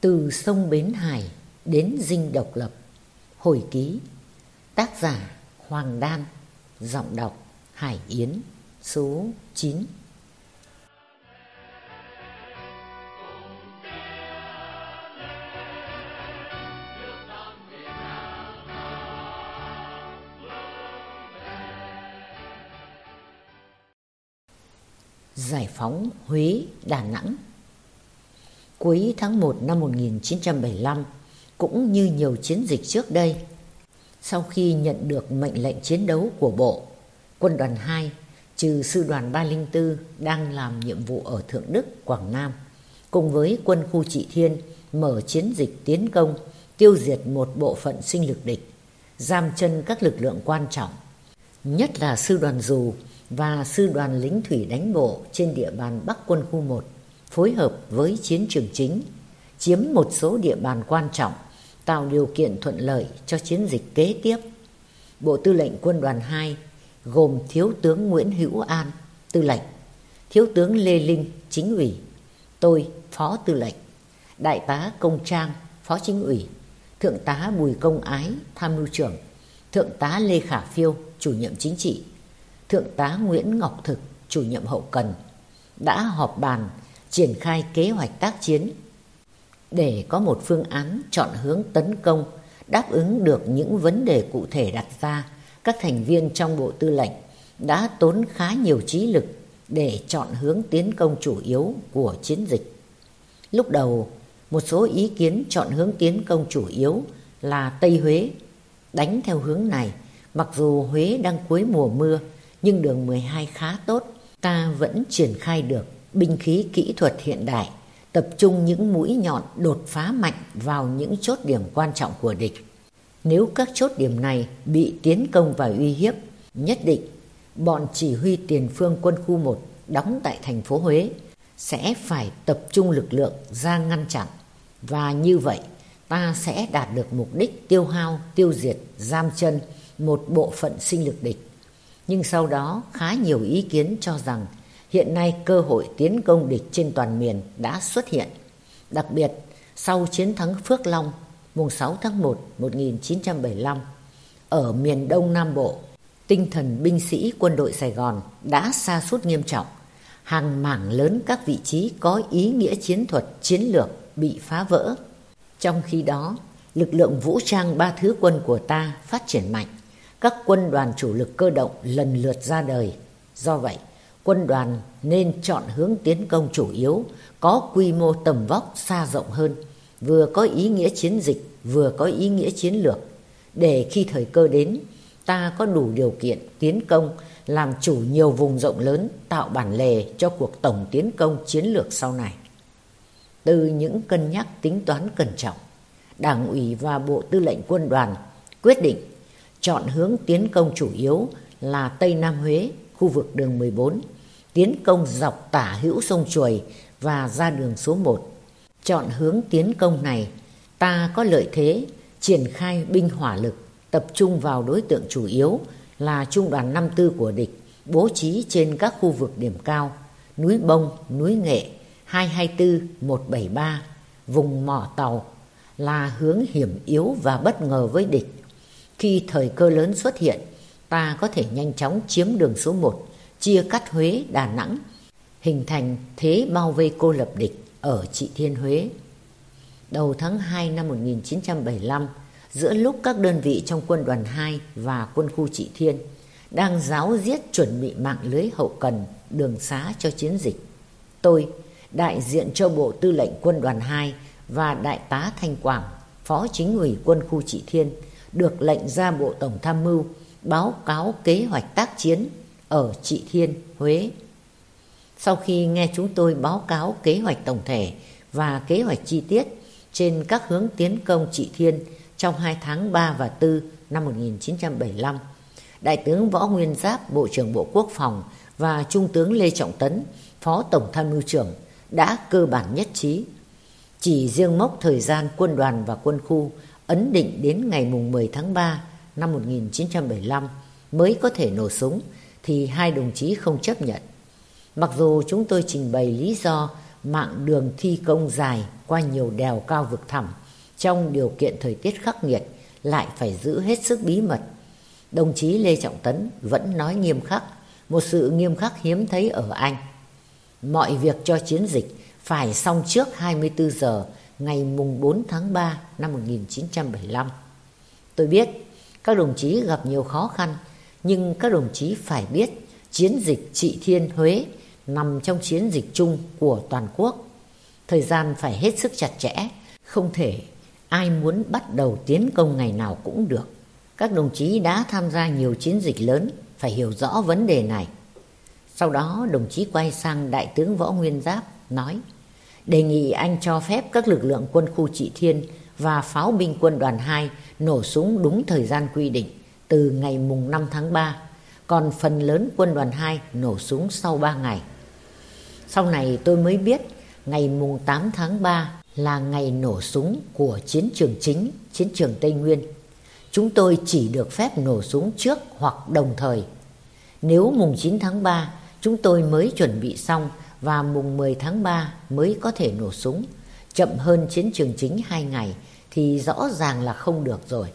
Từ sông Bến Hải đến dinh độc lập Hồi ký. Tác giả Hoàng Đan Giọng đọc Hải Yến Số 9 Giải phóng Huế, Đà Nẵng. Cuối tháng 1 năm 1975, cũng như nhiều chiến dịch trước đây, sau khi nhận được mệnh lệnh chiến đấu của Bộ, Quân đoàn 2, trừ Sư đoàn 304 đang làm nhiệm vụ ở Thượng Đức, Quảng Nam, cùng với quân khu Trị Thiên mở chiến dịch tiến công, tiêu diệt một bộ phận sinh lực địch, giam chân các lực lượng quan trọng, nhất là Sư đoàn Dù và Sư đoàn lính thủy đánh bộ trên địa bàn Bắc quân khu 1 phối hợp với chiến trường chính, chiếm một số địa bàn quan trọng, tạo điều kiện thuận lợi cho chiến dịch kế tiếp. Bộ Tư lệnh Quân đoàn 2 gồm Thiếu tướng Nguyễn Hữu An, Tư lệnh, Thiếu tướng Lê Linh, Chính ủy, tôi, Phó Tư lệnh, Đại tá Công Trang, Phó Chính ủy, Thượng tá Bùi Công Ái, Tham mưu trưởng, Thượng tá Lê Khả Phiêu, Chủ nhiệm chính trị, Thượng tá Nguyễn Ngọc Thực, Chủ nhiệm hậu cần, đã họp bàn triển khai kế hoạch tác chiến. Để có một phương án chọn hướng tấn công, đáp ứng được những vấn đề cụ thể đặt ra, các thành viên trong bộ tư lệnh đã tốn khá nhiều trí lực để chọn hướng tiến công chủ yếu của chiến dịch. Lúc đầu, một số ý kiến chọn hướng tiến công chủ yếu là tây huế. Đánh theo hướng này, mặc dù huế đang cuối mùa mưa, nhưng đường 12 khá tốt, ta vẫn triển khai được binh khí kỹ thuật hiện đại, tập trung những mũi nhọn đột phá mạnh vào những chốt điểm quan trọng của địch. Nếu các chốt điểm này bị tiến công và uy hiếp, nhất định bọn chỉ huy tiền phương quân khu 1 đóng tại thành phố Huế sẽ phải tập trung lực lượng ra ngăn chặn và như vậy ta sẽ đạt được mục đích tiêu hao, tiêu diệt, giam chân một bộ phận sinh lực địch. Nhưng sau đó khá nhiều ý kiến cho rằng hiện nay cơ hội tiến công địch trên toàn miền đã xuất hiện. Đặc biệt, sau chiến thắng Phước Long mùng 6 tháng 1 1975 ở miền Đông Nam Bộ, tinh thần binh sĩ quân đội Sài Gòn đã sa sút nghiêm trọng. Hàng mảng lớn các vị trí có ý nghĩa chiến thuật, chiến lược bị phá vỡ. Trong khi đó, lực lượng vũ trang ba thứ quân của ta phát triển mạnh. Các quân đoàn chủ lực cơ động lần lượt ra đời. Do vậy, quân đoàn nên chọn hướng tiến công chủ yếu, có quy mô tầm vóc xa rộng hơn, vừa có ý nghĩa chiến dịch, vừa có ý nghĩa chiến lược, để khi thời cơ đến, ta có đủ điều kiện tiến công, làm chủ nhiều vùng rộng lớn, tạo bản lề cho cuộc tổng tiến công chiến lược sau này. Từ những cân nhắc tính toán cẩn trọng, Đảng ủy và Bộ Tư lệnh Quân đoàn quyết định chọn hướng tiến công chủ yếu là Tây Nam Huế khu vực đường 14, tiến công dọc tả hữu sông Chuồi và ra đường số 1. Chọn hướng tiến công này, ta có lợi thế triển khai binh hỏa lực tập trung vào đối tượng chủ yếu là trung đoàn 54 của địch bố trí trên các khu vực điểm cao núi Bông, núi Nghệ, 224, 173, vùng mỏ tàu là hướng hiểm yếu và bất ngờ với địch. Khi thời cơ lớn xuất hiện, ta có thể nhanh chóng chiếm đường số 1, chia cắt Huế, Đà Nẵng, hình thành thế bao vây cô lập địch ở Trị Thiên Huế. Đầu tháng 2 năm 1975, giữa lúc các đơn vị trong quân đoàn 2 và quân khu Trị Thiên đang giáo diết chuẩn bị mạng lưới hậu cần đường xá cho chiến dịch. Tôi, đại diện cho Bộ Tư lệnh Quân đoàn 2 và Đại tá Thanh Quảng, Phó Chính ủy Quân khu Trị Thiên, được lệnh ra Bộ Tổng Tham mưu báo cáo kế hoạch tác chiến ở Trị Thiên, Huế. Sau khi nghe chúng tôi báo cáo kế hoạch tổng thể và kế hoạch chi tiết trên các hướng tiến công Trị Thiên trong hai tháng 3 và 4 năm 1975, Đại tướng Võ Nguyên Giáp, Bộ trưởng Bộ Quốc phòng và Trung tướng Lê Trọng Tấn, Phó Tổng tham mưu trưởng đã cơ bản nhất trí. Chỉ riêng mốc thời gian quân đoàn và quân khu ấn định đến ngày mùng 10 tháng 3 năm 1975 mới có thể nổ súng thì hai đồng chí không chấp nhận. Mặc dù chúng tôi trình bày lý do mạng đường thi công dài qua nhiều đèo cao vực thẳm trong điều kiện thời tiết khắc nghiệt lại phải giữ hết sức bí mật. Đồng chí Lê Trọng Tấn vẫn nói nghiêm khắc, một sự nghiêm khắc hiếm thấy ở Anh. Mọi việc cho chiến dịch phải xong trước 24 giờ ngày mùng 4 tháng 3 năm 1975. Tôi biết các đồng chí gặp nhiều khó khăn, nhưng các đồng chí phải biết chiến dịch Trị Thiên Huế nằm trong chiến dịch chung của toàn quốc. Thời gian phải hết sức chặt chẽ, không thể ai muốn bắt đầu tiến công ngày nào cũng được. Các đồng chí đã tham gia nhiều chiến dịch lớn, phải hiểu rõ vấn đề này. Sau đó đồng chí quay sang Đại tướng Võ Nguyên Giáp nói đề nghị anh cho phép các lực lượng quân khu trị thiên và pháo binh quân đoàn 2 nổ súng đúng thời gian quy định từ ngày mùng 5 tháng 3, còn phần lớn quân đoàn 2 nổ súng sau 3 ngày. Sau này tôi mới biết ngày mùng 8 tháng 3 là ngày nổ súng của chiến trường chính, chiến trường Tây Nguyên. Chúng tôi chỉ được phép nổ súng trước hoặc đồng thời. Nếu mùng 9 tháng 3 chúng tôi mới chuẩn bị xong và mùng 10 tháng 3 mới có thể nổ súng, chậm hơn chiến trường chính 2 ngày thì rõ ràng là không được rồi.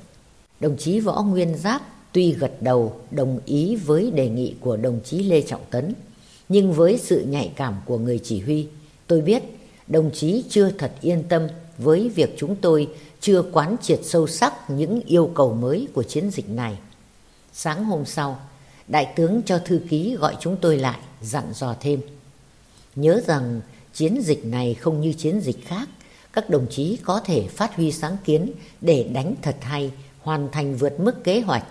Đồng chí Võ Nguyên Giáp tuy gật đầu đồng ý với đề nghị của đồng chí Lê Trọng Tấn, nhưng với sự nhạy cảm của người chỉ huy, tôi biết đồng chí chưa thật yên tâm với việc chúng tôi chưa quán triệt sâu sắc những yêu cầu mới của chiến dịch này. Sáng hôm sau, đại tướng cho thư ký gọi chúng tôi lại, dặn dò thêm. Nhớ rằng chiến dịch này không như chiến dịch khác, các đồng chí có thể phát huy sáng kiến để đánh thật hay, hoàn thành vượt mức kế hoạch.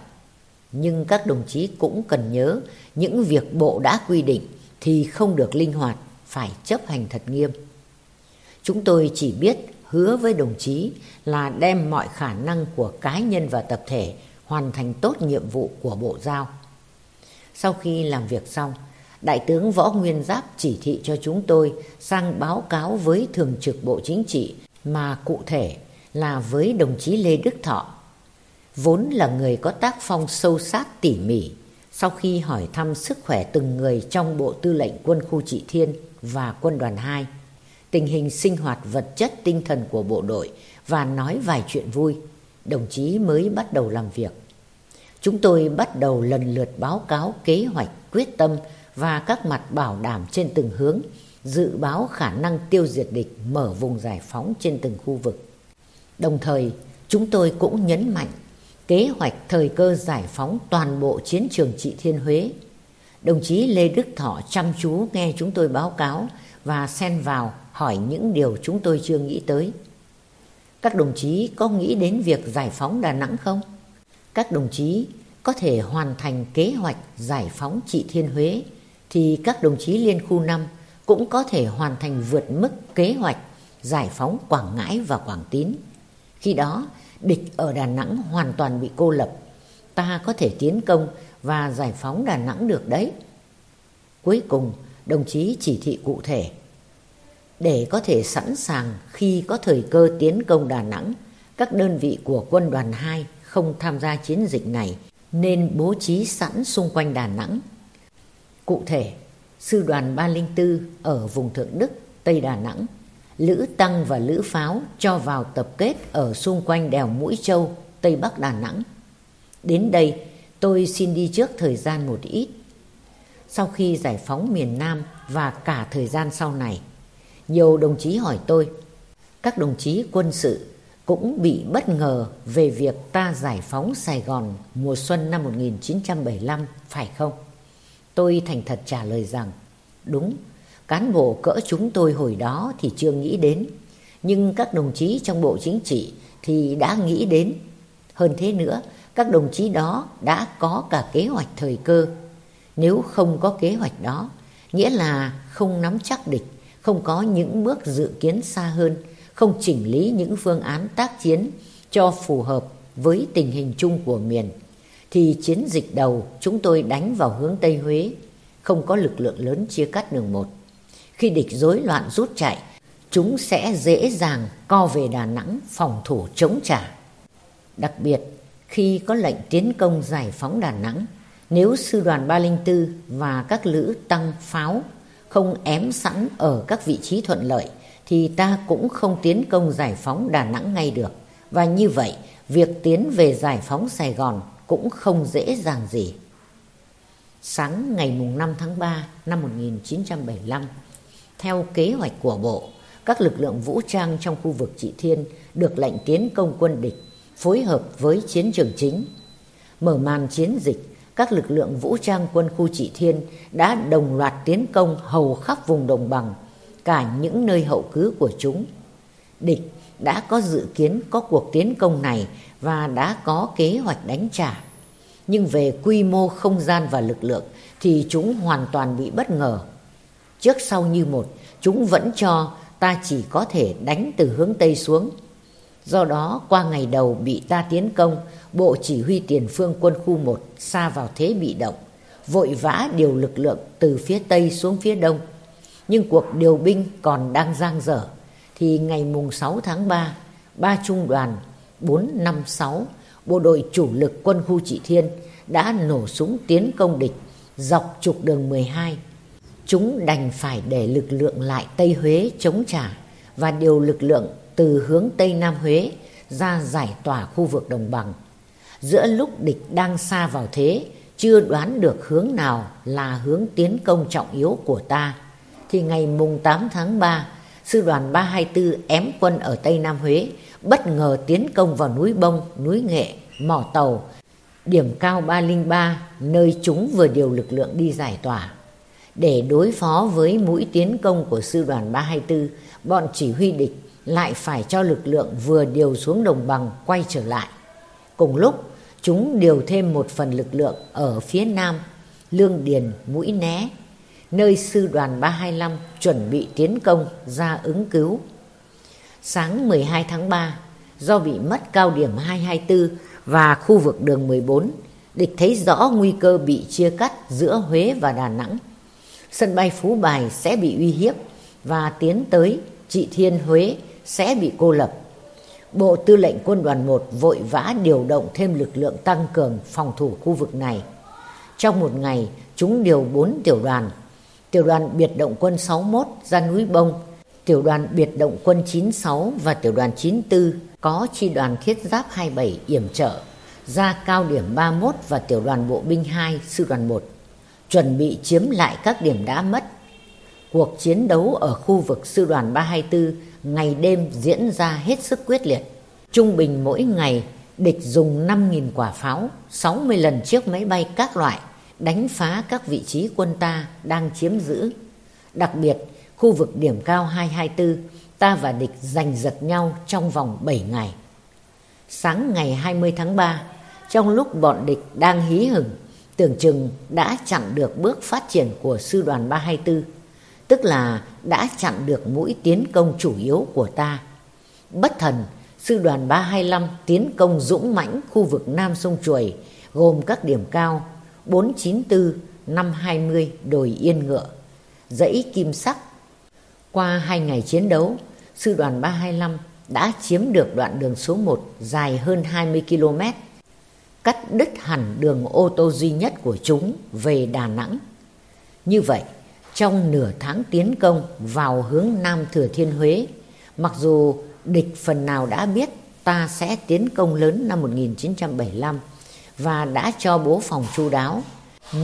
Nhưng các đồng chí cũng cần nhớ những việc bộ đã quy định thì không được linh hoạt, phải chấp hành thật nghiêm. Chúng tôi chỉ biết hứa với đồng chí là đem mọi khả năng của cá nhân và tập thể hoàn thành tốt nhiệm vụ của bộ giao. Sau khi làm việc xong, Đại tướng Võ Nguyên Giáp chỉ thị cho chúng tôi sang báo cáo với Thường trực Bộ Chính trị mà cụ thể là với đồng chí Lê Đức Thọ. Vốn là người có tác phong sâu sát tỉ mỉ, sau khi hỏi thăm sức khỏe từng người trong Bộ Tư lệnh Quân khu Trị Thiên và Quân đoàn 2, tình hình sinh hoạt vật chất tinh thần của bộ đội và nói vài chuyện vui, đồng chí mới bắt đầu làm việc. Chúng tôi bắt đầu lần lượt báo cáo kế hoạch quyết tâm và các mặt bảo đảm trên từng hướng, dự báo khả năng tiêu diệt địch mở vùng giải phóng trên từng khu vực. Đồng thời, chúng tôi cũng nhấn mạnh kế hoạch thời cơ giải phóng toàn bộ chiến trường Trị Thiên Huế. Đồng chí Lê Đức Thọ chăm chú nghe chúng tôi báo cáo và xen vào hỏi những điều chúng tôi chưa nghĩ tới. Các đồng chí có nghĩ đến việc giải phóng Đà Nẵng không? Các đồng chí có thể hoàn thành kế hoạch giải phóng Trị Thiên Huế thì các đồng chí liên khu 5 cũng có thể hoàn thành vượt mức kế hoạch giải phóng Quảng Ngãi và Quảng Tín. Khi đó, địch ở Đà Nẵng hoàn toàn bị cô lập. Ta có thể tiến công và giải phóng Đà Nẵng được đấy. Cuối cùng, đồng chí chỉ thị cụ thể. Để có thể sẵn sàng khi có thời cơ tiến công Đà Nẵng, các đơn vị của quân đoàn 2 không tham gia chiến dịch này nên bố trí sẵn xung quanh Đà Nẵng Cụ thể, sư đoàn 304 ở vùng Thượng Đức, Tây Đà Nẵng, Lữ Tăng và Lữ Pháo cho vào tập kết ở xung quanh đèo Mũi Châu, Tây Bắc Đà Nẵng. Đến đây, tôi xin đi trước thời gian một ít. Sau khi giải phóng miền Nam và cả thời gian sau này, nhiều đồng chí hỏi tôi, các đồng chí quân sự cũng bị bất ngờ về việc ta giải phóng Sài Gòn mùa xuân năm 1975, phải không? Tôi thành thật trả lời rằng, đúng, cán bộ cỡ chúng tôi hồi đó thì chưa nghĩ đến, nhưng các đồng chí trong Bộ Chính trị thì đã nghĩ đến. Hơn thế nữa, các đồng chí đó đã có cả kế hoạch thời cơ. Nếu không có kế hoạch đó, nghĩa là không nắm chắc địch, không có những bước dự kiến xa hơn, không chỉnh lý những phương án tác chiến cho phù hợp với tình hình chung của miền thì chiến dịch đầu chúng tôi đánh vào hướng Tây Huế, không có lực lượng lớn chia cắt đường một. Khi địch rối loạn rút chạy, chúng sẽ dễ dàng co về Đà Nẵng phòng thủ chống trả. Đặc biệt, khi có lệnh tiến công giải phóng Đà Nẵng, nếu sư đoàn 304 và các lữ tăng pháo không ém sẵn ở các vị trí thuận lợi thì ta cũng không tiến công giải phóng Đà Nẵng ngay được. Và như vậy, việc tiến về giải phóng Sài Gòn cũng không dễ dàng gì. Sáng ngày năm 5 tháng 3 năm 1975, theo kế hoạch của Bộ, các lực lượng vũ trang trong khu vực Trị Thiên được lệnh tiến công quân địch, phối hợp với chiến trường chính. Mở màn chiến dịch, các lực lượng vũ trang quân khu Trị Thiên đã đồng loạt tiến công hầu khắp vùng đồng bằng, cả những nơi hậu cứ của chúng. Địch đã có dự kiến có cuộc tiến công này và đã có kế hoạch đánh trả. Nhưng về quy mô không gian và lực lượng thì chúng hoàn toàn bị bất ngờ. Trước sau như một, chúng vẫn cho ta chỉ có thể đánh từ hướng Tây xuống. Do đó, qua ngày đầu bị ta tiến công, Bộ Chỉ huy Tiền phương quân khu 1 xa vào thế bị động, vội vã điều lực lượng từ phía Tây xuống phía Đông. Nhưng cuộc điều binh còn đang giang dở, thì ngày mùng 6 tháng 3, ba trung đoàn 456, bộ đội chủ lực quân khu Trị Thiên đã nổ súng tiến công địch dọc trục đường 12 chúng đành phải để lực lượng lại Tây Huế chống trả và điều lực lượng từ hướng Tây Nam Huế ra giải tỏa khu vực đồng bằng. Giữa lúc địch đang xa vào thế, chưa đoán được hướng nào là hướng tiến công trọng yếu của ta, thì ngày mùng 8 tháng 3, sư đoàn 324 ém quân ở Tây Nam Huế bất ngờ tiến công vào núi Bông, núi Nghệ, Mỏ Tàu, điểm cao 303 nơi chúng vừa điều lực lượng đi giải tỏa. Để đối phó với mũi tiến công của sư đoàn 324, bọn chỉ huy địch lại phải cho lực lượng vừa điều xuống đồng bằng quay trở lại. Cùng lúc, chúng điều thêm một phần lực lượng ở phía nam, Lương Điền, Mũi Né, nơi sư đoàn 325 chuẩn bị tiến công ra ứng cứu. Sáng 12 tháng 3, do bị mất cao điểm 224 và khu vực đường 14, địch thấy rõ nguy cơ bị chia cắt giữa Huế và Đà Nẵng sân bay Phú Bài sẽ bị uy hiếp và tiến tới Trị Thiên Huế sẽ bị cô lập. Bộ Tư lệnh Quân đoàn 1 vội vã điều động thêm lực lượng tăng cường phòng thủ khu vực này. Trong một ngày, chúng điều 4 tiểu đoàn. Tiểu đoàn biệt động quân 61 ra núi Bông, tiểu đoàn biệt động quân 96 và tiểu đoàn 94 có chi đoàn thiết giáp 27 yểm trợ ra cao điểm 31 và tiểu đoàn bộ binh 2 sư đoàn 1 chuẩn bị chiếm lại các điểm đã mất. Cuộc chiến đấu ở khu vực sư đoàn 324 ngày đêm diễn ra hết sức quyết liệt. Trung bình mỗi ngày, địch dùng 5.000 quả pháo, 60 lần chiếc máy bay các loại, đánh phá các vị trí quân ta đang chiếm giữ. Đặc biệt, khu vực điểm cao 224, ta và địch giành giật nhau trong vòng 7 ngày. Sáng ngày 20 tháng 3, trong lúc bọn địch đang hí hửng tưởng chừng đã chặn được bước phát triển của sư đoàn 324, tức là đã chặn được mũi tiến công chủ yếu của ta. Bất thần, sư đoàn 325 tiến công dũng mãnh khu vực Nam Sông Chuồi, gồm các điểm cao 494, 520 đồi yên ngựa, dãy kim sắc. Qua hai ngày chiến đấu, sư đoàn 325 đã chiếm được đoạn đường số 1 dài hơn 20 km cắt đứt hẳn đường ô tô duy nhất của chúng về Đà Nẵng. Như vậy, trong nửa tháng tiến công vào hướng Nam Thừa Thiên Huế, mặc dù địch phần nào đã biết ta sẽ tiến công lớn năm 1975 và đã cho bố phòng chu đáo,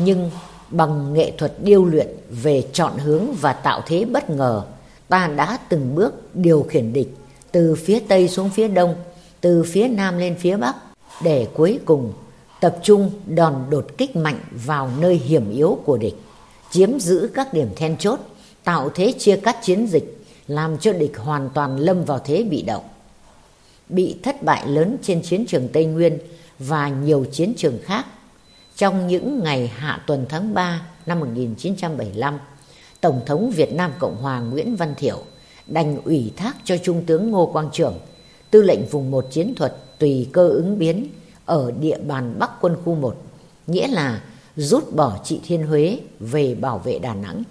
nhưng bằng nghệ thuật điêu luyện về chọn hướng và tạo thế bất ngờ, ta đã từng bước điều khiển địch từ phía Tây xuống phía Đông, từ phía Nam lên phía Bắc để cuối cùng tập trung đòn đột kích mạnh vào nơi hiểm yếu của địch, chiếm giữ các điểm then chốt, tạo thế chia cắt chiến dịch, làm cho địch hoàn toàn lâm vào thế bị động. Bị thất bại lớn trên chiến trường Tây Nguyên và nhiều chiến trường khác. Trong những ngày hạ tuần tháng 3 năm 1975, Tổng thống Việt Nam Cộng Hòa Nguyễn Văn Thiệu đành ủy thác cho Trung tướng Ngô Quang Trưởng, tư lệnh vùng một chiến thuật tùy cơ ứng biến ở địa bàn Bắc quân khu 1, nghĩa là rút bỏ trị Thiên Huế về bảo vệ Đà Nẵng.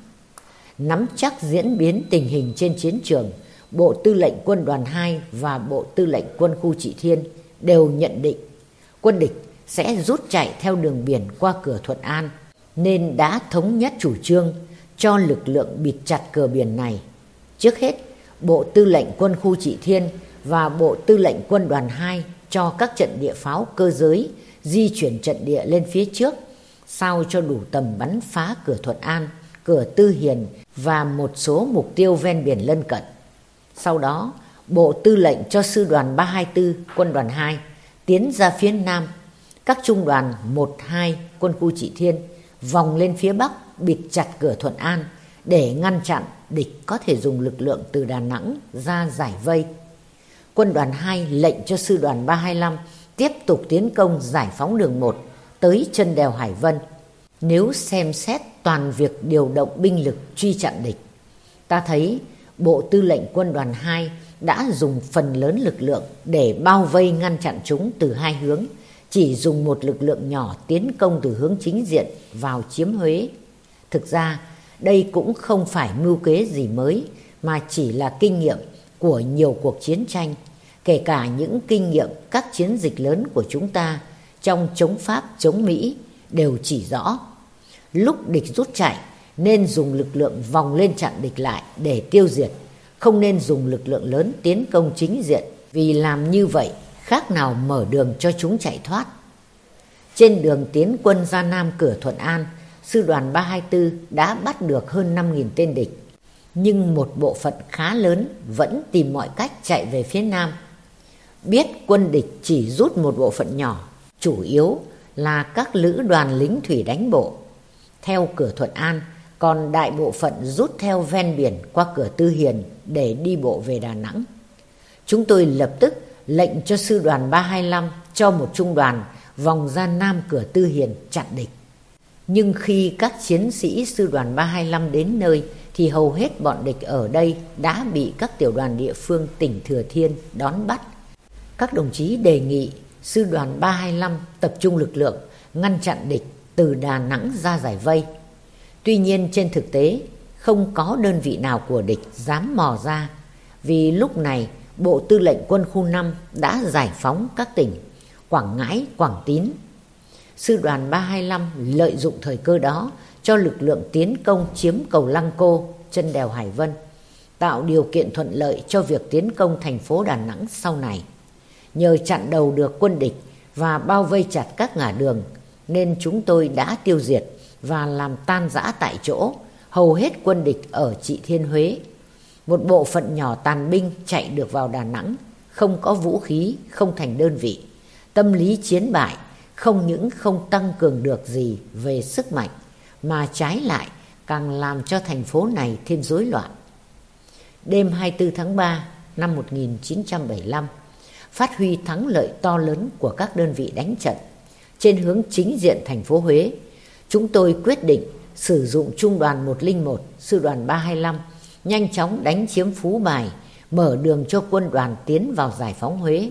Nắm chắc diễn biến tình hình trên chiến trường, Bộ Tư lệnh Quân đoàn 2 và Bộ Tư lệnh Quân khu Trị Thiên đều nhận định quân địch sẽ rút chạy theo đường biển qua cửa Thuận An, nên đã thống nhất chủ trương cho lực lượng bịt chặt cửa biển này. Trước hết, Bộ Tư lệnh Quân khu Trị Thiên và Bộ Tư lệnh Quân đoàn 2 cho các trận địa pháo cơ giới di chuyển trận địa lên phía trước sao cho đủ tầm bắn phá cửa Thuận An, cửa Tư Hiền và một số mục tiêu ven biển lân cận. Sau đó, Bộ Tư lệnh cho Sư đoàn 324 Quân đoàn 2 tiến ra phía Nam, các trung đoàn 1-2 Quân khu Trị Thiên vòng lên phía Bắc bịt chặt cửa Thuận An để ngăn chặn địch có thể dùng lực lượng từ Đà Nẵng ra giải vây. Quân đoàn 2 lệnh cho Sư đoàn 325 tiếp tục tiến công giải phóng đường 1 tới chân đèo Hải Vân. Nếu xem xét toàn việc điều động binh lực truy chặn địch, ta thấy Bộ Tư lệnh Quân đoàn 2 đã dùng phần lớn lực lượng để bao vây ngăn chặn chúng từ hai hướng, chỉ dùng một lực lượng nhỏ tiến công từ hướng chính diện vào chiếm Huế. Thực ra, đây cũng không phải mưu kế gì mới, mà chỉ là kinh nghiệm của nhiều cuộc chiến tranh, kể cả những kinh nghiệm các chiến dịch lớn của chúng ta trong chống Pháp, chống Mỹ đều chỉ rõ. Lúc địch rút chạy nên dùng lực lượng vòng lên chặn địch lại để tiêu diệt, không nên dùng lực lượng lớn tiến công chính diện vì làm như vậy khác nào mở đường cho chúng chạy thoát. Trên đường tiến quân ra Nam cửa Thuận An, sư đoàn 324 đã bắt được hơn 5.000 tên địch. Nhưng một bộ phận khá lớn vẫn tìm mọi cách chạy về phía Nam. Biết quân địch chỉ rút một bộ phận nhỏ, chủ yếu là các lữ đoàn lính thủy đánh bộ. Theo cửa Thuận An, còn đại bộ phận rút theo ven biển qua cửa Tư Hiền để đi bộ về Đà Nẵng. Chúng tôi lập tức lệnh cho sư đoàn 325 cho một trung đoàn vòng ra nam cửa Tư Hiền chặn địch. Nhưng khi các chiến sĩ sư đoàn 325 đến nơi thì hầu hết bọn địch ở đây đã bị các tiểu đoàn địa phương tỉnh Thừa Thiên đón bắt. Các đồng chí đề nghị sư đoàn 325 tập trung lực lượng ngăn chặn địch từ Đà Nẵng ra giải vây. Tuy nhiên trên thực tế không có đơn vị nào của địch dám mò ra vì lúc này Bộ Tư lệnh Quân khu 5 đã giải phóng các tỉnh Quảng Ngãi, Quảng Tín. Sư đoàn 325 lợi dụng thời cơ đó cho lực lượng tiến công chiếm cầu Lăng Cô, chân đèo Hải Vân, tạo điều kiện thuận lợi cho việc tiến công thành phố Đà Nẵng sau này. Nhờ chặn đầu được quân địch và bao vây chặt các ngã đường nên chúng tôi đã tiêu diệt và làm tan rã tại chỗ hầu hết quân địch ở Trị Thiên Huế. Một bộ phận nhỏ tàn binh chạy được vào Đà Nẵng, không có vũ khí, không thành đơn vị. Tâm lý chiến bại không những không tăng cường được gì về sức mạnh mà trái lại càng làm cho thành phố này thêm rối loạn. Đêm 24 tháng 3 năm 1975, phát huy thắng lợi to lớn của các đơn vị đánh trận. Trên hướng chính diện thành phố Huế, chúng tôi quyết định sử dụng trung đoàn 101, sư đoàn 325, nhanh chóng đánh chiếm Phú Bài, mở đường cho quân đoàn tiến vào giải phóng Huế.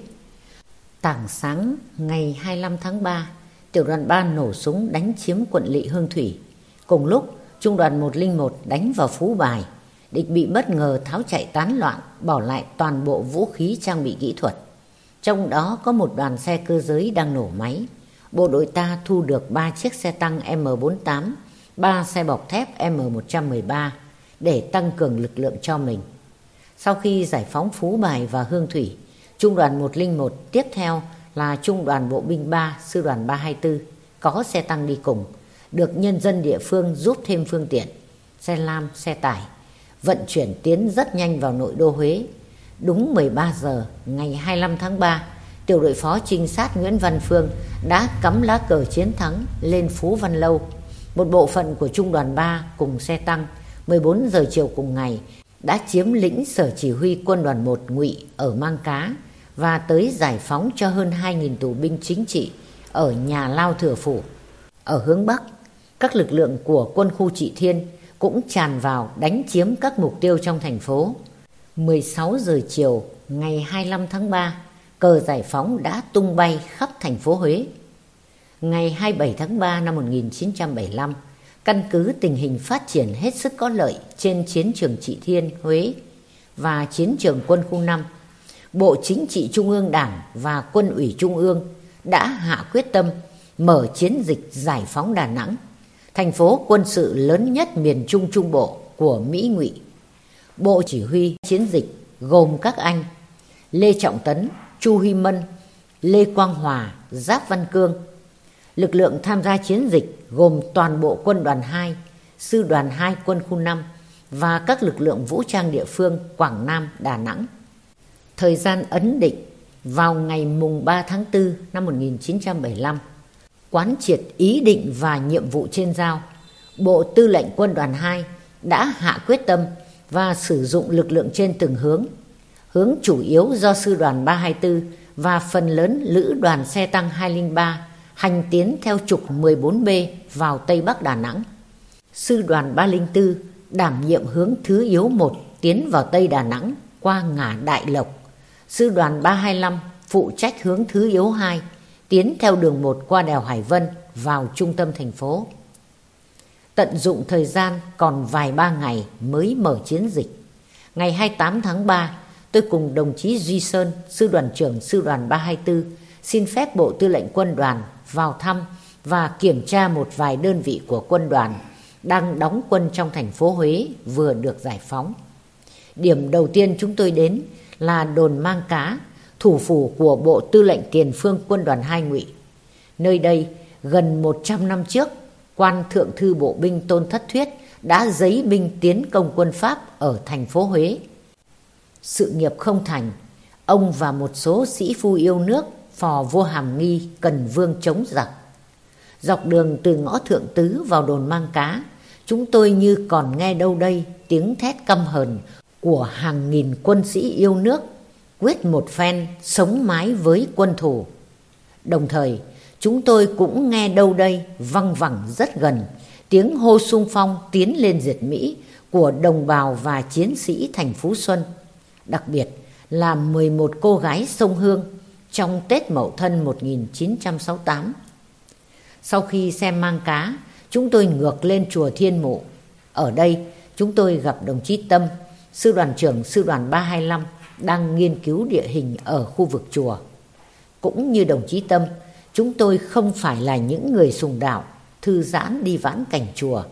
Tảng sáng ngày 25 tháng 3, tiểu đoàn 3 nổ súng đánh chiếm quận lỵ Hương Thủy. Cùng lúc, trung đoàn 101 đánh vào Phú Bài. Địch bị bất ngờ tháo chạy tán loạn, bỏ lại toàn bộ vũ khí trang bị kỹ thuật. Trong đó có một đoàn xe cơ giới đang nổ máy. Bộ đội ta thu được 3 chiếc xe tăng M48, 3 xe bọc thép M113 để tăng cường lực lượng cho mình. Sau khi giải phóng Phú Bài và Hương Thủy, Trung đoàn 101 tiếp theo là Trung đoàn Bộ binh 3, Sư đoàn 324 có xe tăng đi cùng, được nhân dân địa phương giúp thêm phương tiện, xe lam, xe tải, vận chuyển tiến rất nhanh vào nội đô Huế Đúng 13 giờ ngày 25 tháng 3, tiểu đội phó trinh sát Nguyễn Văn Phương đã cắm lá cờ chiến thắng lên Phú Văn Lâu. Một bộ phận của Trung đoàn 3 cùng xe tăng 14 giờ chiều cùng ngày đã chiếm lĩnh sở chỉ huy quân đoàn 1 ngụy ở Mang Cá và tới giải phóng cho hơn 2.000 tù binh chính trị ở nhà Lao Thừa Phủ. Ở hướng Bắc, các lực lượng của quân khu trị thiên cũng tràn vào đánh chiếm các mục tiêu trong thành phố. 16 giờ chiều ngày 25 tháng 3, cờ giải phóng đã tung bay khắp thành phố Huế. Ngày 27 tháng 3 năm 1975, căn cứ tình hình phát triển hết sức có lợi trên chiến trường Trị Thiên, Huế và chiến trường quân khu 5, Bộ Chính trị Trung ương Đảng và Quân ủy Trung ương đã hạ quyết tâm mở chiến dịch giải phóng Đà Nẵng. thành phố quân sự lớn nhất miền Trung Trung Bộ của Mỹ Ngụy. Bộ chỉ huy chiến dịch gồm các anh Lê Trọng Tấn, Chu Huy Mân, Lê Quang Hòa, Giáp Văn Cương. Lực lượng tham gia chiến dịch gồm toàn bộ quân đoàn 2, sư đoàn 2 quân khu 5 và các lực lượng vũ trang địa phương Quảng Nam, Đà Nẵng. Thời gian ấn định vào ngày mùng 3 tháng 4 năm 1975, quán triệt ý định và nhiệm vụ trên giao, Bộ Tư lệnh Quân đoàn 2 đã hạ quyết tâm và sử dụng lực lượng trên từng hướng. Hướng chủ yếu do Sư đoàn 324 và phần lớn Lữ đoàn xe tăng 203 hành tiến theo trục 14B vào Tây Bắc Đà Nẵng. Sư đoàn 304 đảm nhiệm hướng thứ yếu 1 tiến vào Tây Đà Nẵng qua ngã Đại Lộc. Sư đoàn 325 phụ trách hướng thứ yếu 2 tiến theo đường 1 qua đèo Hải Vân vào trung tâm thành phố. Tận dụng thời gian còn vài ba ngày mới mở chiến dịch. Ngày 28 tháng 3, tôi cùng đồng chí Duy Sơn, sư đoàn trưởng sư đoàn 324, xin phép Bộ Tư lệnh Quân đoàn vào thăm và kiểm tra một vài đơn vị của quân đoàn đang đóng quân trong thành phố Huế vừa được giải phóng. Điểm đầu tiên chúng tôi đến là đồn Mang Cá, thủ phủ của Bộ Tư lệnh Tiền phương Quân đoàn Hai Ngụy. Nơi đây, gần 100 năm trước, quan thượng thư bộ binh Tôn Thất Thuyết đã giấy binh tiến công quân Pháp ở thành phố Huế. Sự nghiệp không thành, ông và một số sĩ phu yêu nước phò vua Hàm Nghi cần vương chống giặc. Dọc đường từ ngõ thượng tứ vào đồn mang cá, chúng tôi như còn nghe đâu đây tiếng thét căm hờn của hàng nghìn quân sĩ yêu nước quyết một phen sống mái với quân thù. Đồng thời, chúng tôi cũng nghe đâu đây văng vẳng rất gần tiếng hô sung phong tiến lên diệt Mỹ của đồng bào và chiến sĩ thành Phú Xuân. Đặc biệt là 11 cô gái sông Hương trong Tết Mậu Thân 1968. Sau khi xem mang cá, chúng tôi ngược lên chùa Thiên Mụ. Ở đây, chúng tôi gặp đồng chí Tâm, sư đoàn trưởng sư đoàn 325 đang nghiên cứu địa hình ở khu vực chùa. Cũng như đồng chí Tâm, chúng tôi không phải là những người sùng đạo, thư giãn đi vãn cảnh chùa,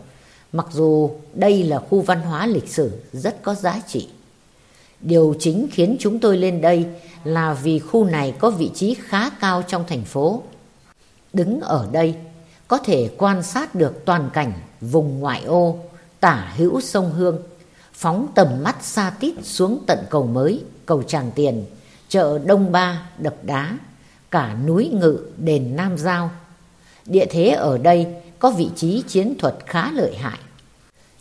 mặc dù đây là khu văn hóa lịch sử rất có giá trị. Điều chính khiến chúng tôi lên đây là vì khu này có vị trí khá cao trong thành phố. Đứng ở đây, có thể quan sát được toàn cảnh vùng ngoại ô, tả hữu sông Hương, phóng tầm mắt xa tít xuống tận cầu mới, cầu Tràng Tiền, chợ Đông Ba, đập đá, cả núi Ngự, đền Nam Giao. Địa thế ở đây có vị trí chiến thuật khá lợi hại.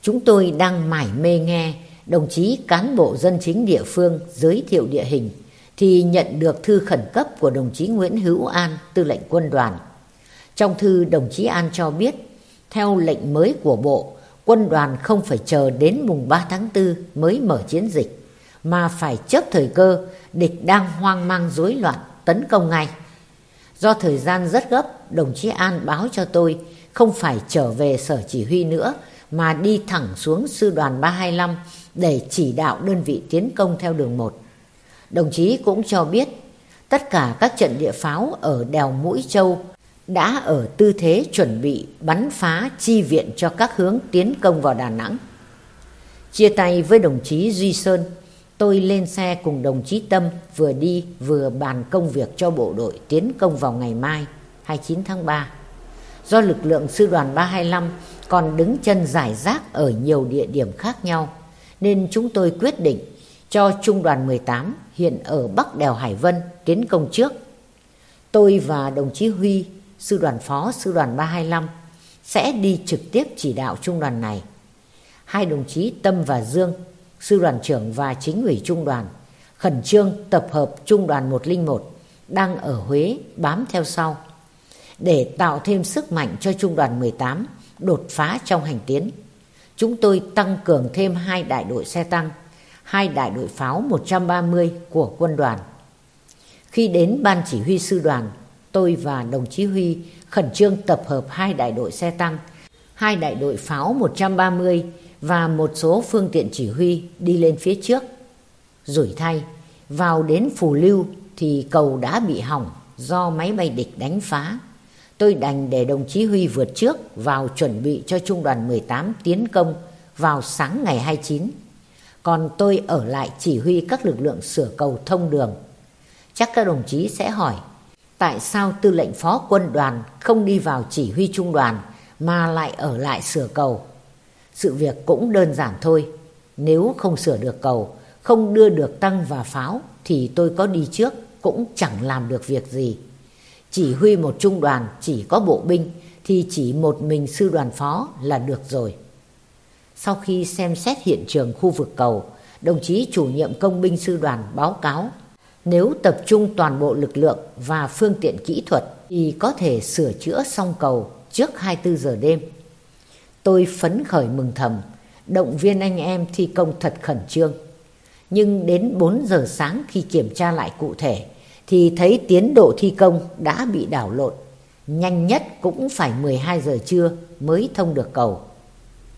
Chúng tôi đang mải mê nghe đồng chí cán bộ dân chính địa phương giới thiệu địa hình thì nhận được thư khẩn cấp của đồng chí Nguyễn Hữu An, tư lệnh quân đoàn. Trong thư đồng chí An cho biết, theo lệnh mới của Bộ, quân đoàn không phải chờ đến mùng 3 tháng 4 mới mở chiến dịch, mà phải chấp thời cơ địch đang hoang mang rối loạn tấn công ngay. Do thời gian rất gấp, đồng chí An báo cho tôi không phải trở về sở chỉ huy nữa mà đi thẳng xuống sư đoàn 325 để chỉ đạo đơn vị tiến công theo đường 1. Đồng chí cũng cho biết tất cả các trận địa pháo ở đèo Mũi Châu đã ở tư thế chuẩn bị bắn phá chi viện cho các hướng tiến công vào Đà Nẵng. Chia tay với đồng chí Duy Sơn, tôi lên xe cùng đồng chí Tâm vừa đi vừa bàn công việc cho bộ đội tiến công vào ngày mai 29 tháng 3. Do lực lượng sư đoàn 325 còn đứng chân giải rác ở nhiều địa điểm khác nhau, nên chúng tôi quyết định cho Trung đoàn 18 hiện ở Bắc đèo Hải Vân tiến công trước. Tôi và đồng chí Huy, sư đoàn phó sư đoàn 325 sẽ đi trực tiếp chỉ đạo trung đoàn này. Hai đồng chí Tâm và Dương, sư đoàn trưởng và chính ủy trung đoàn, khẩn trương tập hợp trung đoàn 101 đang ở Huế bám theo sau để tạo thêm sức mạnh cho trung đoàn 18 đột phá trong hành tiến. Chúng tôi tăng cường thêm hai đại đội xe tăng, hai đại đội pháo 130 của quân đoàn. Khi đến ban chỉ huy sư đoàn, tôi và đồng chí Huy khẩn trương tập hợp hai đại đội xe tăng, hai đại đội pháo 130 và một số phương tiện chỉ huy đi lên phía trước. Rủi thay, vào đến Phù Lưu thì cầu đã bị hỏng do máy bay địch đánh phá. tôi đành để đồng chí Huy vượt trước vào chuẩn bị cho trung đoàn 18 tiến công vào sáng ngày 29. Còn tôi ở lại chỉ huy các lực lượng sửa cầu thông đường. Chắc các đồng chí sẽ hỏi, tại sao tư lệnh phó quân đoàn không đi vào chỉ huy trung đoàn mà lại ở lại sửa cầu? Sự việc cũng đơn giản thôi. Nếu không sửa được cầu, không đưa được tăng và pháo thì tôi có đi trước cũng chẳng làm được việc gì. Chỉ huy một trung đoàn chỉ có bộ binh thì chỉ một mình sư đoàn phó là được rồi. Sau khi xem xét hiện trường khu vực cầu, đồng chí chủ nhiệm công binh sư đoàn báo cáo nếu tập trung toàn bộ lực lượng và phương tiện kỹ thuật thì có thể sửa chữa xong cầu trước 24 giờ đêm. Tôi phấn khởi mừng thầm, động viên anh em thi công thật khẩn trương. Nhưng đến 4 giờ sáng khi kiểm tra lại cụ thể thì thấy tiến độ thi công đã bị đảo lộn. Nhanh nhất cũng phải 12 giờ trưa mới thông được cầu.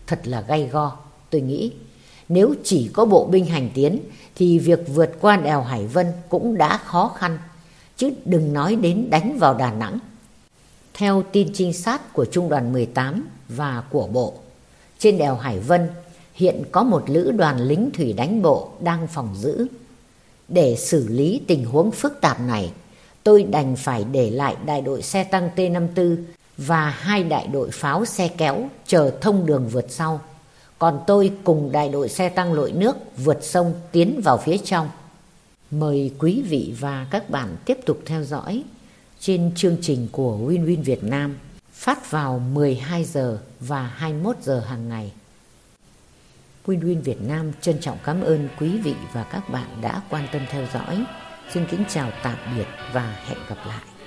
Thật là gay go, tôi nghĩ. Nếu chỉ có bộ binh hành tiến thì việc vượt qua đèo Hải Vân cũng đã khó khăn, chứ đừng nói đến đánh vào Đà Nẵng. Theo tin trinh sát của Trung đoàn 18 và của Bộ, trên đèo Hải Vân hiện có một lữ đoàn lính thủy đánh bộ đang phòng giữ. Để xử lý tình huống phức tạp này, tôi đành phải để lại đại đội xe tăng T-54 và hai đại đội pháo xe kéo chờ thông đường vượt sau. Còn tôi cùng đại đội xe tăng lội nước vượt sông tiến vào phía trong. Mời quý vị và các bạn tiếp tục theo dõi trên chương trình của Win Win Việt Nam, phát vào 12 giờ và 21 giờ hàng ngày. Win Win Việt Nam trân trọng cảm ơn quý vị và các bạn đã quan tâm theo dõi. Xin kính chào tạm biệt và hẹn gặp lại.